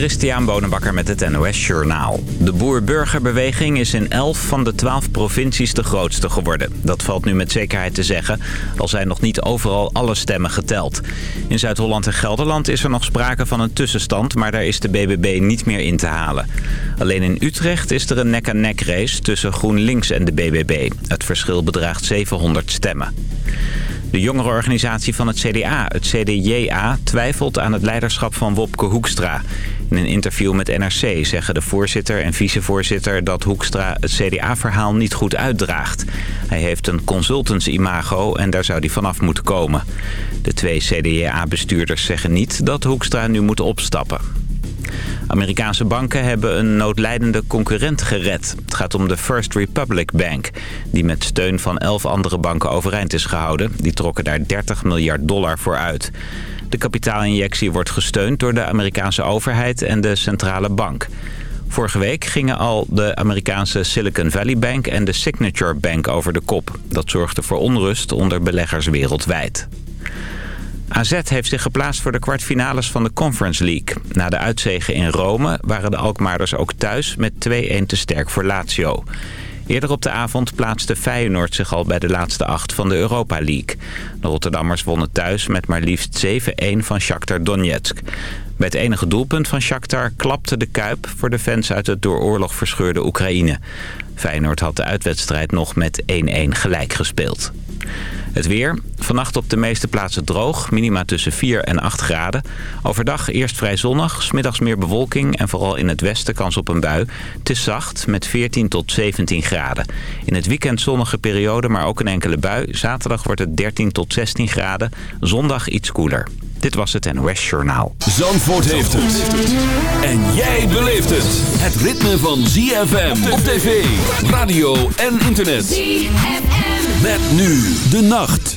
Christian Bonenbakker met het NOS Journaal. De boer-burgerbeweging is in 11 van de 12 provincies de grootste geworden. Dat valt nu met zekerheid te zeggen, al zijn nog niet overal alle stemmen geteld. In Zuid-Holland en Gelderland is er nog sprake van een tussenstand... maar daar is de BBB niet meer in te halen. Alleen in Utrecht is er een nek-aan-nek race tussen GroenLinks en de BBB. Het verschil bedraagt 700 stemmen. De jongerenorganisatie van het CDA, het CDJA, twijfelt aan het leiderschap van Wopke Hoekstra. In een interview met NRC zeggen de voorzitter en vicevoorzitter dat Hoekstra het CDA-verhaal niet goed uitdraagt. Hij heeft een consultants-imago en daar zou hij vanaf moeten komen. De twee CDA-bestuurders zeggen niet dat Hoekstra nu moet opstappen. Amerikaanse banken hebben een noodlijdende concurrent gered. Het gaat om de First Republic Bank, die met steun van elf andere banken overeind is gehouden. Die trokken daar 30 miljard dollar voor uit. De kapitaalinjectie wordt gesteund door de Amerikaanse overheid en de centrale bank. Vorige week gingen al de Amerikaanse Silicon Valley Bank en de Signature Bank over de kop. Dat zorgde voor onrust onder beleggers wereldwijd. AZ heeft zich geplaatst voor de kwartfinales van de Conference League. Na de uitzegen in Rome waren de Alkmaarders ook thuis met 2-1 te sterk voor Lazio. Eerder op de avond plaatste Feyenoord zich al bij de laatste acht van de Europa League. De Rotterdammers wonnen thuis met maar liefst 7-1 van Shakhtar Donetsk. Bij het enige doelpunt van Shakhtar klapte de Kuip voor de fans uit het door oorlog verscheurde Oekraïne. Feyenoord had de uitwedstrijd nog met 1-1 gelijk gespeeld. Het weer. Vannacht op de meeste plaatsen droog. Minima tussen 4 en 8 graden. Overdag eerst vrij zonnig. Smiddags meer bewolking. En vooral in het westen kans op een bui. Het is zacht met 14 tot 17 graden. In het weekend zonnige periode, maar ook een enkele bui. Zaterdag wordt het 13 tot 16 graden. Zondag iets koeler. Dit was het NOS Journaal. Zandvoort heeft het. En jij beleeft het. Het ritme van ZFM op tv, radio en internet. ZFM. Met nu de nacht.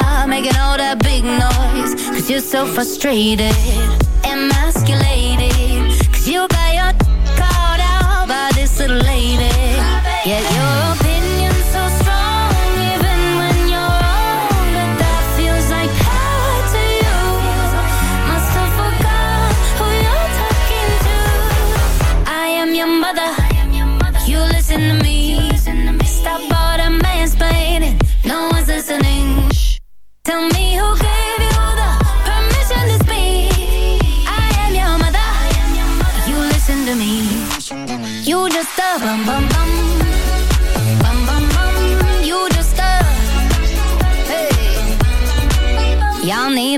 frustrated, emasculated. Cause you got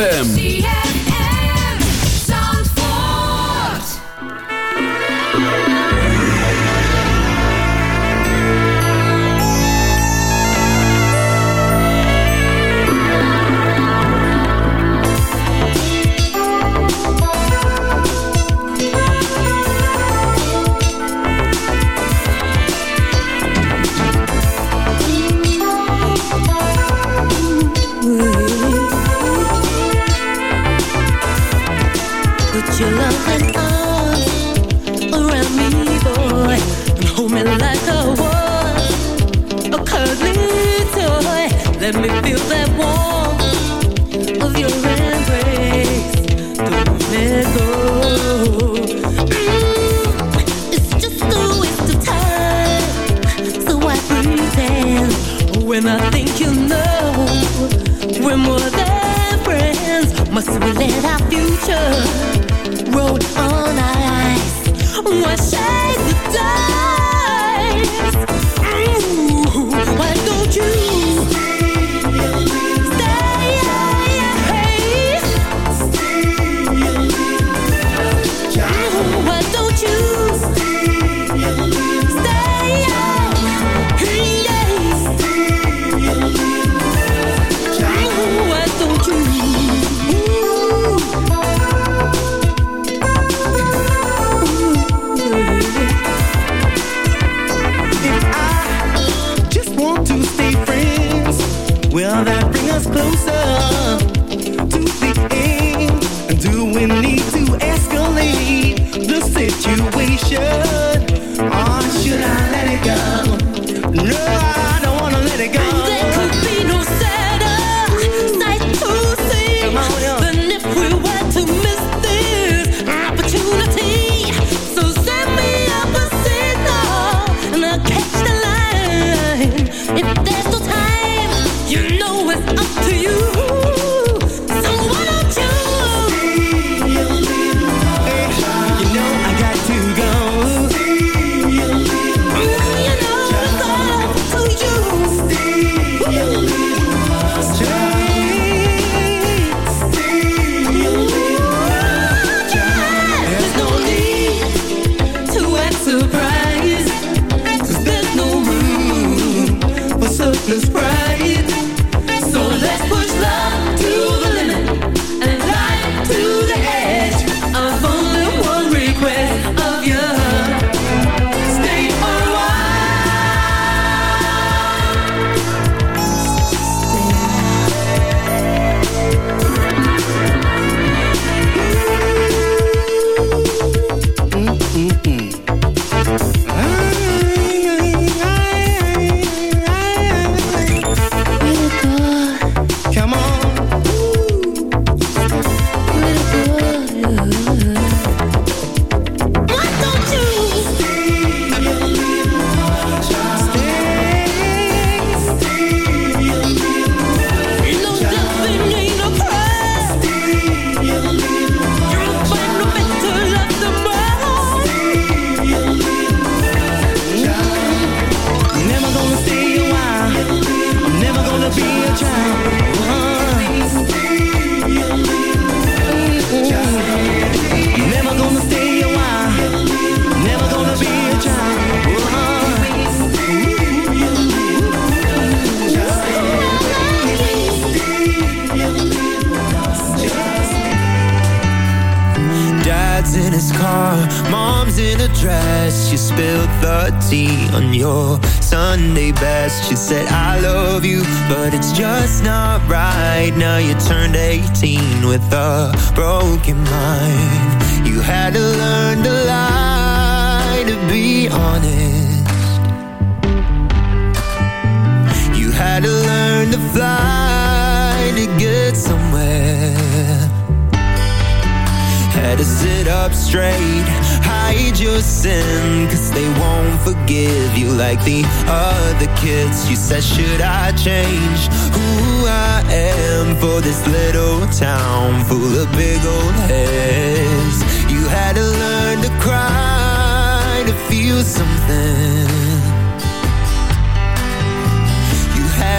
ZFM. What's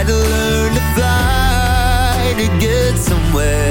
try to learn to fly to get somewhere.